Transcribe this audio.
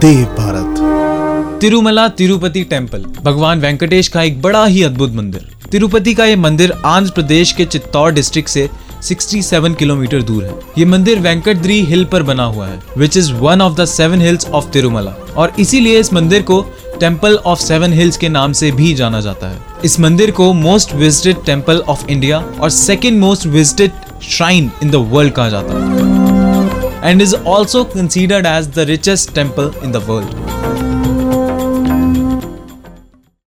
देव Bharat. Tirumala Tirupati temple भगवान वेंकटेश का एक बड़ा ही अद्भुत मंदिर। तिरुपति का ये मंदिर आंध्र प्रदेश के चित्तौड़ डिस्ट्रिक्ट से 67 किलोमीटर दूर है। ये मंदिर वेंकटद्री हिल पर बना हुआ है which is one of the seven hills of Tirumala. और इसीलिए इस मंदिर को टेंपल ऑफ़ सेवन हिल्स के नाम से भी जाना जाता है। इस मंदिर को most visited temple of India और second most visited shrine in the world कहा जाता है। and is also considered as the richest temple in the world.